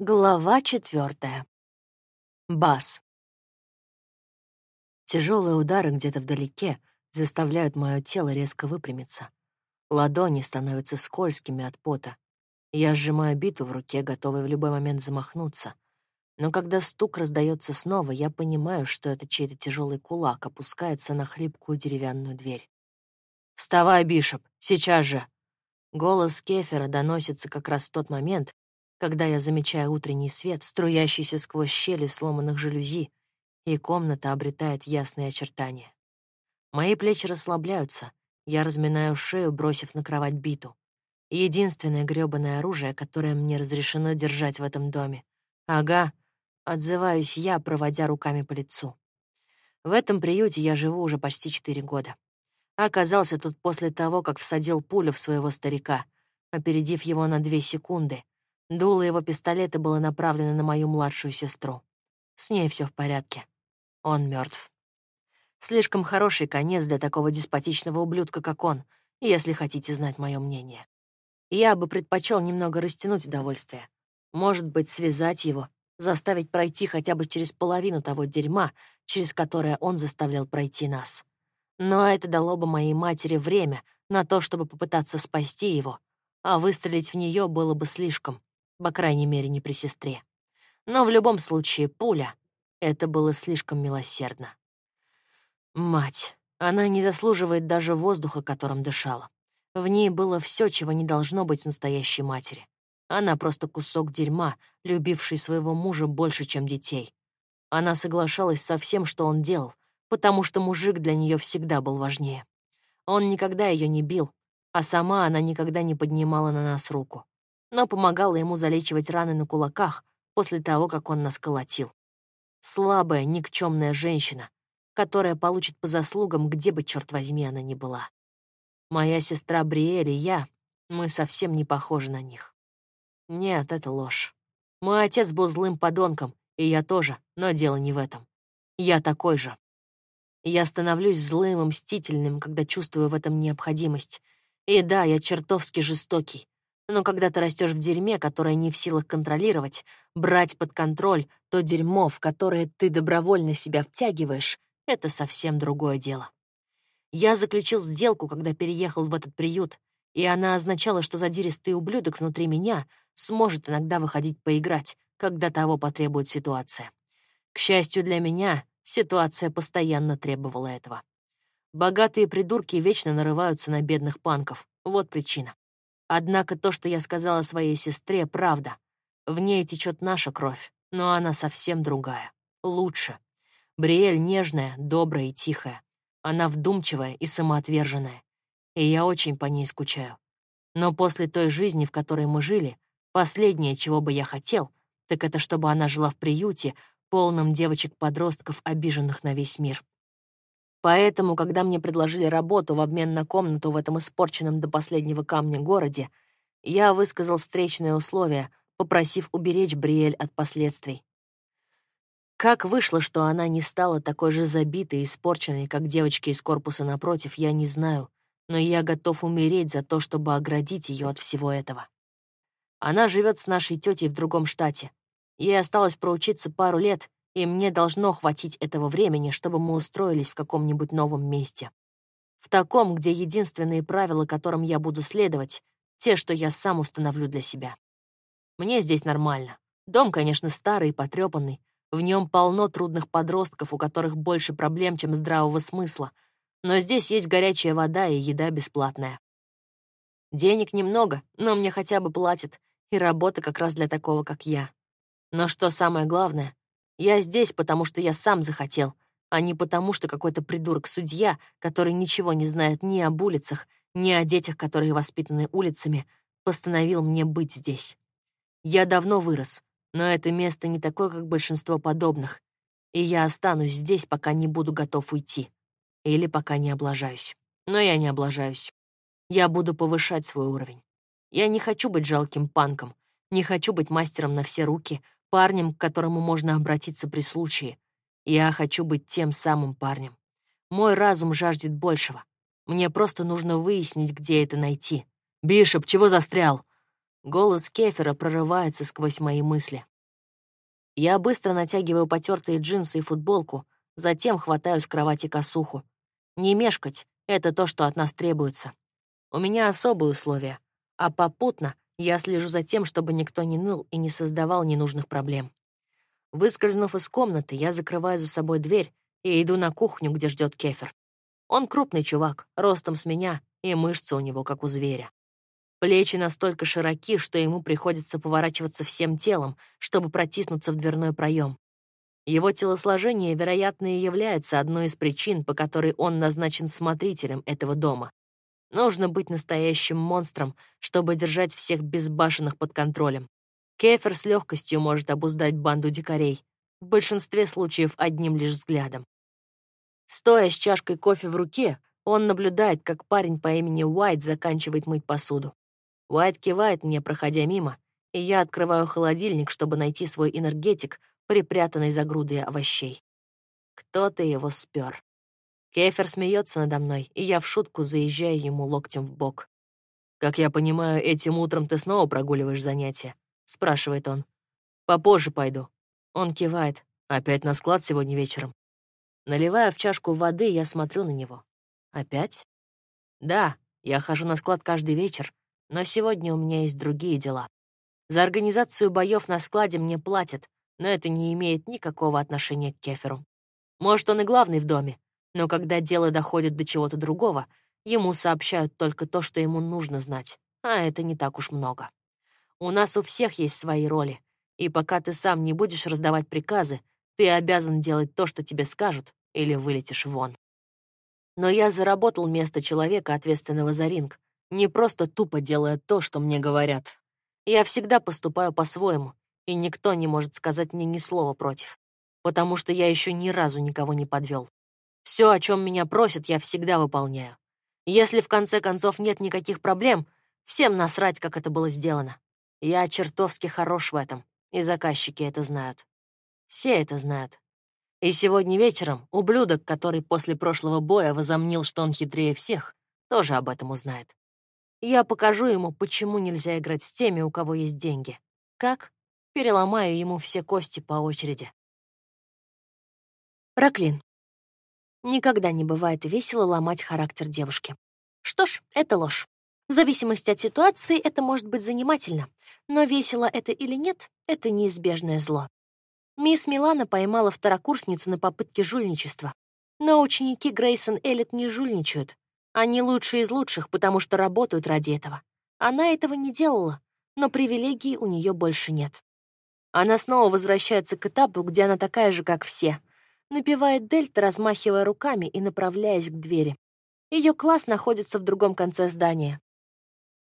Глава четвертая. Бас. Тяжелые удары где-то вдалеке заставляют мое тело резко выпрямиться. Ладони становятся скользкими от пота. Я сжимаю биту в руке, готовый в любой момент замахнуться. Но когда стук раздается снова, я понимаю, что это чей-то тяжелый кулак опускается на хлипкую деревянную дверь. «Вставай, Бишоп, сейчас же!» Голос Кефера доносится как раз в тот момент, когда я замечаю утренний свет, струящийся сквозь щели сломанных жалюзи, и комната обретает ясные очертания. Мои плечи расслабляются, я разминаю шею, бросив на кровать биту. Единственное грёбаное оружие, которое мне разрешено держать в этом доме. Ага, отзываюсь я, проводя руками по лицу. В этом приюте я живу уже почти четыре года. Оказался тут после того, как всадил пулю в своего старика, опередив его на две секунды, Дуло его пистолета было направлено на мою младшую сестру. С ней все в порядке. Он мертв. Слишком хороший конец для такого деспотичного ублюдка, как он, если хотите знать мое мнение. Я бы предпочел немного растянуть удовольствие. Может быть, связать его, заставить пройти хотя бы через половину того дерьма, через которое он заставлял пройти нас. Но это дало бы моей матери время на то, чтобы попытаться спасти его, а выстрелить в нее было бы слишком по крайней мере, не при сестре. Но в любом случае пуля — это было слишком милосердно. Мать, она не заслуживает даже воздуха, которым дышала. В ней было все, чего не должно быть в настоящей матери. Она просто кусок дерьма, любивший своего мужа больше, чем детей. Она соглашалась со всем, что он делал, потому что мужик для нее всегда был важнее. Он никогда ее не бил, а сама она никогда не поднимала на нас руку но помогала ему залечивать раны на кулаках после того, как он нас колотил. Слабая, никчемная женщина, которая получит по заслугам, где бы, черт возьми, она ни была. Моя сестра Бриэль и я, мы совсем не похожи на них. Нет, это ложь. Мой отец был злым подонком, и я тоже, но дело не в этом. Я такой же. Я становлюсь злым и мстительным, когда чувствую в этом необходимость. И да, я чертовски жестокий, но когда ты растешь в дерьме, которое не в силах контролировать, брать под контроль то дерьмо, в которое ты добровольно себя втягиваешь, это совсем другое дело. Я заключил сделку, когда переехал в этот приют, и она означала, что задиристый ублюдок внутри меня сможет иногда выходить поиграть, когда того потребует ситуация. К счастью для меня, ситуация постоянно требовала этого. Богатые придурки вечно нарываются на бедных панков. Вот причина. Однако то, что я сказала своей сестре, правда. В ней течет наша кровь, но она совсем другая. Лучше. Бриэль нежная, добрая и тихая. Она вдумчивая и самоотверженная. И я очень по ней скучаю. Но после той жизни, в которой мы жили, последнее, чего бы я хотел, так это чтобы она жила в приюте, полном девочек-подростков, обиженных на весь мир. Поэтому, когда мне предложили работу в обмен на комнату в этом испорченном до последнего камня городе, я высказал встречные условия, попросив уберечь Бриэль от последствий. Как вышло, что она не стала такой же забитой и испорченной, как девочки из корпуса напротив, я не знаю, но я готов умереть за то, чтобы оградить ее от всего этого. Она живет с нашей тетей в другом штате. Ей осталось проучиться пару лет, и мне должно хватить этого времени, чтобы мы устроились в каком-нибудь новом месте. В таком, где единственные правила, которым я буду следовать, те, что я сам установлю для себя. Мне здесь нормально. Дом, конечно, старый и потрепанный. В нем полно трудных подростков, у которых больше проблем, чем здравого смысла. Но здесь есть горячая вода и еда бесплатная. Денег немного, но мне хотя бы платят, и работа как раз для такого, как я. Но что самое главное, я здесь, потому что я сам захотел, а не потому, что какой-то придурок-судья, который ничего не знает ни об улицах, ни о детях, которые воспитаны улицами, постановил мне быть здесь. Я давно вырос, но это место не такое, как большинство подобных, и я останусь здесь, пока не буду готов уйти. Или пока не облажаюсь. Но я не облажаюсь. Я буду повышать свой уровень. Я не хочу быть жалким панком, не хочу быть мастером на все руки, парнем, к которому можно обратиться при случае. Я хочу быть тем самым парнем. Мой разум жаждет большего. Мне просто нужно выяснить, где это найти. «Бишоп, чего застрял?» Голос кефера прорывается сквозь мои мысли. Я быстро натягиваю потертые джинсы и футболку, затем хватаю с кровати косуху. Не мешкать — это то, что от нас требуется. У меня особые условия, а попутно я слежу за тем, чтобы никто не ныл и не создавал ненужных проблем. Выскользнув из комнаты, я закрываю за собой дверь и иду на кухню, где ждет кефер. Он крупный чувак, ростом с меня, и мышцы у него, как у зверя. Плечи настолько широки, что ему приходится поворачиваться всем телом, чтобы протиснуться в дверной проем. Его телосложение, вероятно, и является одной из причин, по которой он назначен смотрителем этого дома. Нужно быть настоящим монстром, чтобы держать всех безбашенных под контролем. Кефер с легкостью может обуздать банду дикарей, в большинстве случаев одним лишь взглядом. Стоя с чашкой кофе в руке, он наблюдает, как парень по имени Уайт заканчивает мыть посуду. Уайт кивает мне, проходя мимо, и я открываю холодильник, чтобы найти свой энергетик, припрятанный за грудой овощей. Кто-то его спер. Кефер смеется надо мной, и я в шутку заезжаю ему локтем в бок. «Как я понимаю, этим утром ты снова прогуливаешь занятия?» — спрашивает он. «Попозже пойду». Он кивает. «Опять на склад сегодня вечером?» Наливая в чашку воды, я смотрю на него. «Опять?» «Да, я хожу на склад каждый вечер, но сегодня у меня есть другие дела. За организацию боев на складе мне платят, но это не имеет никакого отношения к Кеферу. Может, он и главный в доме, но когда дело доходит до чего-то другого, ему сообщают только то, что ему нужно знать, а это не так уж много. У нас у всех есть свои роли, и пока ты сам не будешь раздавать приказы, ты обязан делать то, что тебе скажут, или вылетишь вон. Но я заработал место человека, ответственного за ринг, не просто тупо делая то, что мне говорят. Я всегда поступаю по-своему, и никто не может сказать мне ни слова против, потому что я еще ни разу никого не подвел. Все, о чем меня просят, я всегда выполняю. Если в конце концов нет никаких проблем, всем насрать, как это было сделано. Я чертовски хорош в этом, и заказчики это знают. Все это знают. И сегодня вечером ублюдок, который после прошлого боя возомнил, что он хитрее всех, тоже об этом узнает. Я покажу ему, почему нельзя играть с теми, у кого есть деньги. Как? Переломаю ему все кости по очереди. Проклин. Никогда не бывает весело ломать характер девушки. Что ж, это ложь. В зависимости от ситуации это может быть занимательно, но весело это или нет — это неизбежное зло. Мисс Милана поймала второкурсницу на попытке жульничества. Но ученики Грейсон Эллит не жульничают, они лучшие из лучших, потому что работают ради этого. Она этого не делала, но привилегий у нее больше нет. Она снова возвращается к этапу, где она такая же, как все. Напевает дельта, размахивая руками и направляясь к двери. Ее класс находится в другом конце здания.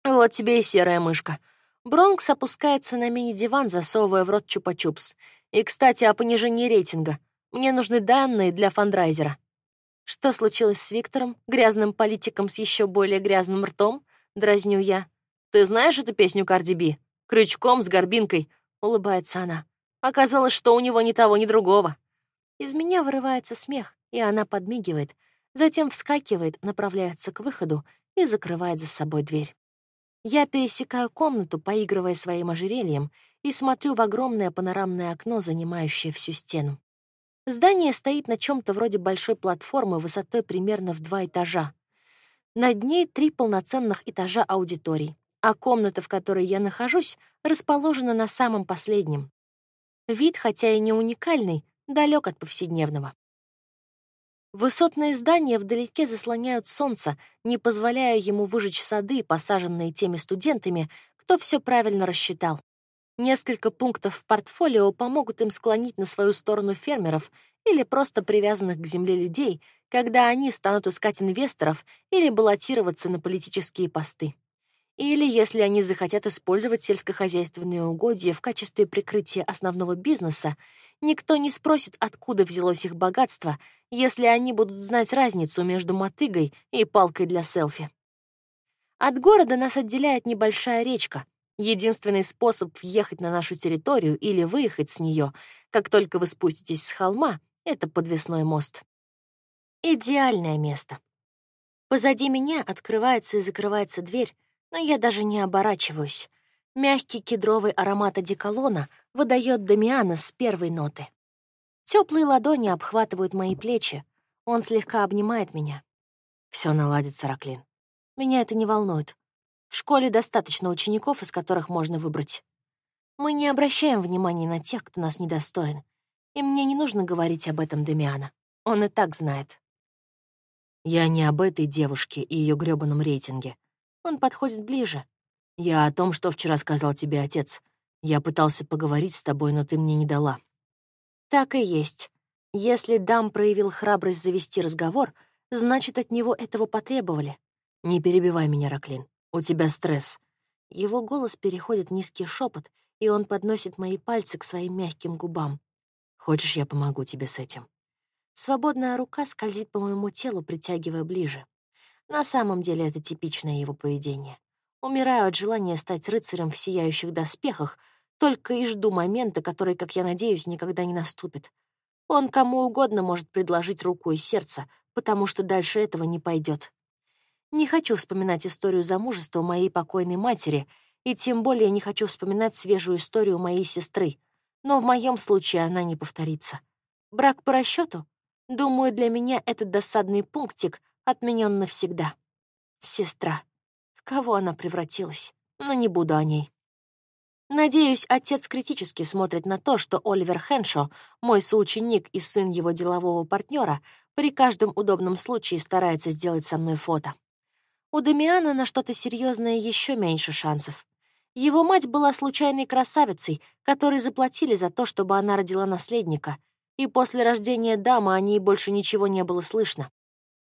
Вот тебе и серая мышка. Бронкс опускается на мини-диван, засовывая в рот чупа-чупс. И, кстати, о понижении рейтинга. Мне нужны данные для фандрайзера. Что случилось с Виктором, грязным политиком с еще более грязным ртом? Дразню я. Ты знаешь эту песню Карди Би? Крючком с горбинкой. Улыбается она. Оказалось, что у него ни того, ни другого. Из меня вырывается смех, и она подмигивает, затем вскакивает, направляется к выходу и закрывает за собой дверь. Я пересекаю комнату, поигрывая своим ожерельем, и смотрю в огромное панорамное окно, занимающее всю стену. Здание стоит на чем-то вроде большой платформы высотой примерно в два этажа. Над ней три полноценных этажа аудиторий, а комната, в которой я нахожусь, расположена на самом последнем. Вид, хотя и не уникальный, далек от повседневного. Высотные здания вдалеке заслоняют солнце, не позволяя ему выжечь сады, посаженные теми студентами, кто все правильно рассчитал. Несколько пунктов в портфолио помогут им склонить на свою сторону фермеров или просто привязанных к земле людей, когда они станут искать инвесторов или баллотироваться на политические посты. Или если они захотят использовать сельскохозяйственные угодья в качестве прикрытия основного бизнеса, никто не спросит, откуда взялось их богатство, если они будут знать разницу между мотыгой и палкой для селфи. От города нас отделяет небольшая речка, Единственный способ въехать на нашу территорию или выехать с нее, как только вы спуститесь с холма, это подвесной мост. Идеальное место. Позади меня открывается и закрывается дверь, но я даже не оборачиваюсь. Мягкий кедровый аромат одеколона выдает Дамиана с первой ноты. Теплые ладони обхватывают мои плечи. Он слегка обнимает меня. Все наладится, Раклин. Меня это не волнует. В школе достаточно учеников, из которых можно выбрать. Мы не обращаем внимания на тех, кто нас недостоин. И мне не нужно говорить об этом Демиана. Он и так знает. Я не об этой девушке и ее грёбаном рейтинге. Он подходит ближе. Я о том, что вчера сказал тебе отец. Я пытался поговорить с тобой, но ты мне не дала. Так и есть. Если Дам проявил храбрость завести разговор, значит, от него этого потребовали. Не перебивай меня, Раклин. У тебя стресс. Его голос переходит в низкий шепот, и он подносит мои пальцы к своим мягким губам. Хочешь, я помогу тебе с этим? Свободная рука скользит по моему телу, притягивая ближе. На самом деле это типичное его поведение. Умираю от желания стать рыцарем в сияющих доспехах, только и жду момента, который, как я надеюсь, никогда не наступит. Он кому угодно может предложить руку и сердце, потому что дальше этого не пойдет. Не хочу вспоминать историю замужества моей покойной матери, и тем более не хочу вспоминать свежую историю моей сестры, но в моем случае она не повторится. Брак по расчету? Думаю, для меня этот досадный пунктик отменен навсегда. Сестра. В кого она превратилась? Но не буду о ней. Надеюсь, отец критически смотрит на то, что Оливер Хеншо, мой соученик и сын его делового партнера, при каждом удобном случае старается сделать со мной фото. У Дамиана на что-то серьезное еще меньше шансов. Его мать была случайной красавицей, которой заплатили за то, чтобы она родила наследника — и после рождения дамы о ней больше ничего не было слышно.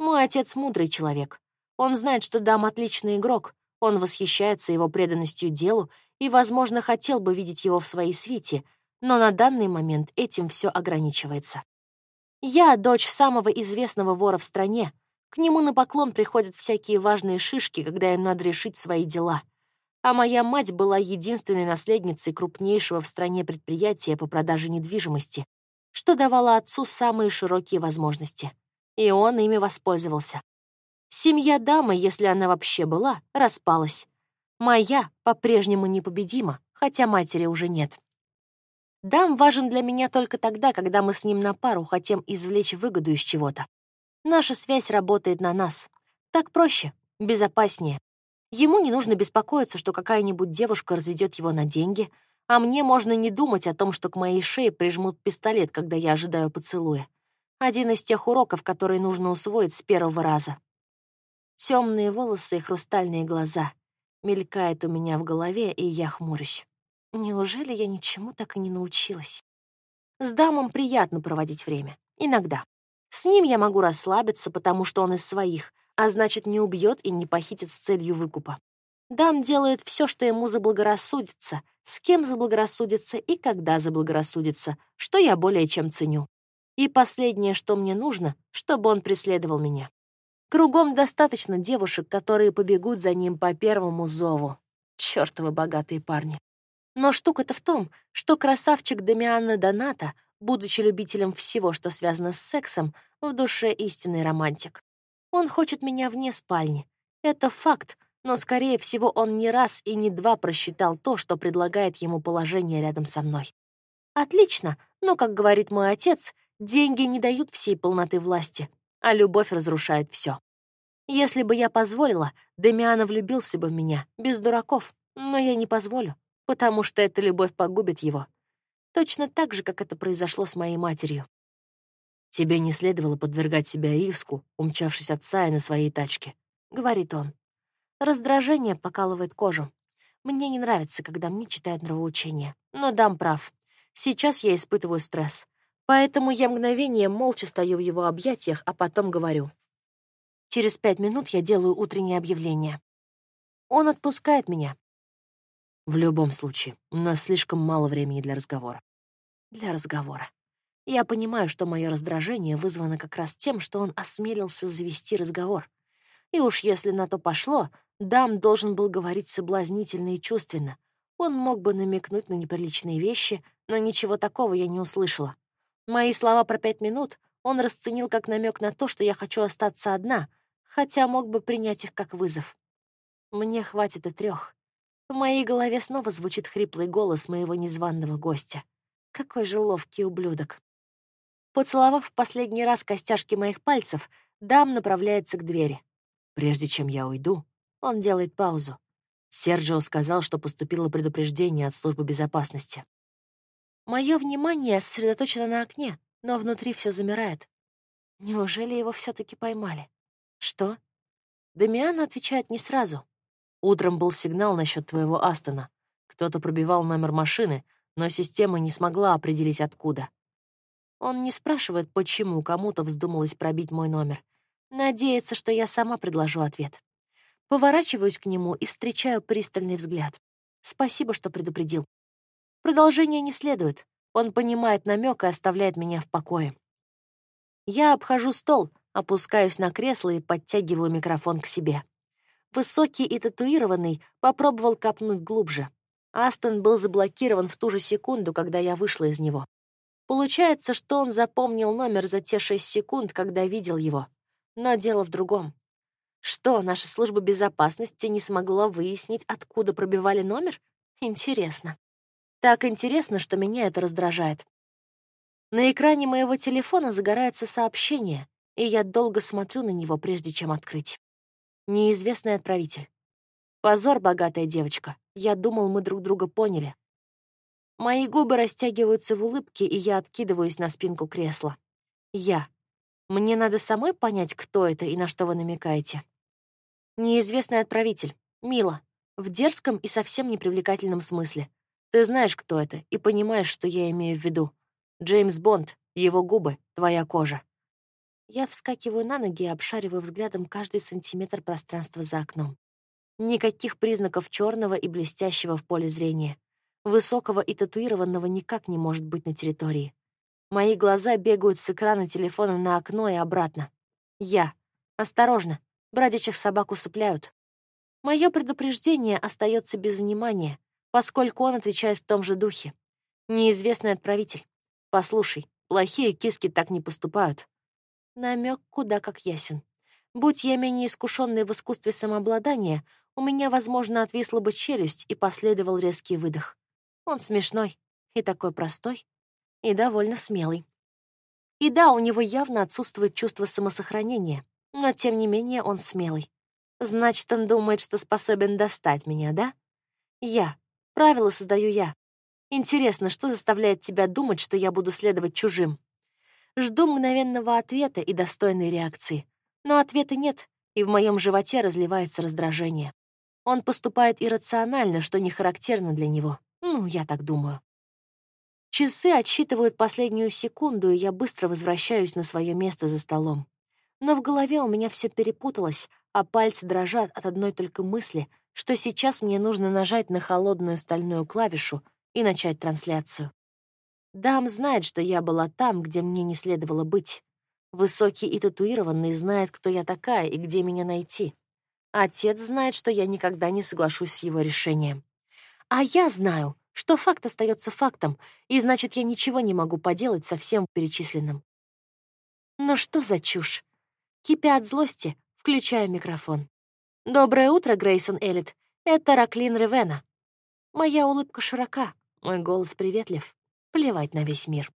Мой отец мудрый человек. Он знает, что дам отличный игрок, он восхищается его преданностью делу и, возможно, хотел бы видеть его в своей свите, но на данный момент этим все ограничивается. Я дочь самого известного вора в стране. К нему на поклон приходят всякие важные шишки, когда им надо решить свои дела. А моя мать была единственной наследницей крупнейшего в стране предприятия по продаже недвижимости, что давало отцу самые широкие возможности. И он ими воспользовался. Семья дамы, если она вообще была, распалась. Моя по-прежнему непобедима, хотя матери уже нет. Дам важен для меня только тогда, когда мы с ним на пару хотим извлечь выгоду из чего-то. Наша связь работает на нас. Так проще, безопаснее. Ему не нужно беспокоиться, что какая-нибудь девушка разведет его на деньги — а мне можно не думать о том, что к моей шее прижмут пистолет, когда я ожидаю поцелуя. Один из тех уроков, которые нужно усвоить с первого раза. Темные волосы и хрустальные глаза. Мелькает у меня в голове, и я хмурюсь. Неужели я ничему так и не научилась? С дамом приятно проводить время. Иногда. С ним я могу расслабиться, потому что он из своих, а значит, не убьет и не похитит с целью выкупа. Дам делает все, что ему заблагорассудится, с кем заблагорассудится и когда заблагорассудится, что я более чем ценю. И последнее, что мне нужно, чтобы он преследовал меня. Кругом достаточно девушек, которые побегут за ним по первому зову. Чёртовы богатые парни. Но штука-то в том, что красавчик Дамиана Доната, будучи любителем всего, что связано с сексом, в душе истинный романтик. Он хочет меня вне спальни. Это факт, но, скорее всего, он не раз и не два просчитал то, что предлагает ему положение рядом со мной. Отлично, но, как говорит мой отец, деньги не дают всей полноты власти, а любовь разрушает все. Если бы я позволила, Демиана влюбился бы в меня, без дураков, но я не позволю, потому что эта любовь погубит его. Точно так же, как это произошло с моей матерью. «Тебе не следовало подвергать себя риску, умчавшись от Сая на своей тачке», — говорит он. Раздражение покалывает кожу. Мне не нравится, когда мне читают нравоучения. Но дам прав. Сейчас я испытываю стресс. Поэтому я мгновение молча стою в его объятиях, а потом говорю. Через пять минут я делаю утреннее объявление. Он отпускает меня. В любом случае, у нас слишком мало времени для разговора. Для разговора. Я понимаю, что мое раздражение вызвано как раз тем, что он осмелился завести разговор. И уж если на то пошло, Дам должен был говорить соблазнительно и чувственно. Он мог бы намекнуть на неприличные вещи, но ничего такого я не услышала. Мои слова про пять минут он расценил как намек на то, что я хочу остаться одна, хотя мог бы принять их как вызов. Мне хватит и трех. В моей голове снова звучит хриплый голос моего незваного гостя. Какой же ловкий ублюдок. Поцеловав в последний раз костяшки моих пальцев, дам направляется к двери. Прежде чем я уйду, он делает паузу. Серджио сказал, что поступило предупреждение от службы безопасности. Мое внимание сосредоточено на окне, но внутри все замирает. Неужели его все таки поймали? Что? Дамиан отвечает не сразу. Утром был сигнал насчет твоего Астона. Кто-то пробивал номер машины, но система не смогла определить, откуда. Он не спрашивает, почему кому-то вздумалось пробить мой номер. Надеется, что я сама предложу ответ. Поворачиваюсь к нему и встречаю пристальный взгляд. Спасибо, что предупредил. Продолжение не следует. Он понимает намек и оставляет меня в покое. Я обхожу стол, опускаюсь на кресло и подтягиваю микрофон к себе. Высокий и татуированный попробовал копнуть глубже. Астон был заблокирован в ту же секунду, когда я вышла из него. Получается, что он запомнил номер за те шесть секунд, когда видел его. Но дело в другом. Что, наша служба безопасности не смогла выяснить, откуда пробивали номер? Интересно. Так интересно, что меня это раздражает. На экране моего телефона загорается сообщение, и я долго смотрю на него, прежде чем открыть. Неизвестный отправитель. Позор, богатая девочка. Я думал, мы друг друга поняли. Мои губы растягиваются в улыбке, и я откидываюсь на спинку кресла. Я. Мне надо самой понять, кто это и на что вы намекаете. Неизвестный отправитель. Мила. В дерзком и совсем непривлекательном смысле. Ты знаешь, кто это, и понимаешь, что я имею в виду. Джеймс Бонд, его губы, твоя кожа. Я вскакиваю на ноги и обшариваю взглядом каждый сантиметр пространства за окном. Никаких признаков черного и блестящего в поле зрения. Высокого и татуированного никак не может быть на территории. Мои глаза бегают с экрана телефона на окно и обратно. Я. Осторожно. Бродячих собак усыпляют. Мое предупреждение остается без внимания, поскольку он отвечает в том же духе. Неизвестный отправитель. Послушай, плохие киски так не поступают. Намек куда как ясен. Будь я менее искушенной в искусстве самообладания, у меня, возможно, отвисла бы челюсть и последовал резкий выдох. Он смешной и такой простой, и довольно смелый. И да, у него явно отсутствует чувство самосохранения, но тем не менее он смелый. Значит, он думает, что способен достать меня, да? Я. Правила создаю я. Интересно, что заставляет тебя думать, что я буду следовать чужим? Жду мгновенного ответа и достойной реакции. Но ответа нет, и в моем животе разливается раздражение. Он поступает иррационально, что не характерно для него. Ну, я так думаю. Часы отсчитывают последнюю секунду, и я быстро возвращаюсь на свое место за столом. Но в голове у меня все перепуталось, а пальцы дрожат от одной только мысли, что сейчас мне нужно нажать на холодную стальную клавишу и начать трансляцию. Дам знает, что я была там, где мне не следовало быть. Высокий и татуированный знает, кто я такая и где меня найти. Отец знает, что я никогда не соглашусь с его решением. А я знаю, что факт остается фактом, и значит, я ничего не могу поделать со всем перечисленным. Но что за чушь? Кипя от злости, включаю микрофон. «Доброе утро, Грейсон Эллит. Это Раклин Ревена». Моя улыбка широка, мой голос приветлив. Плевать на весь мир.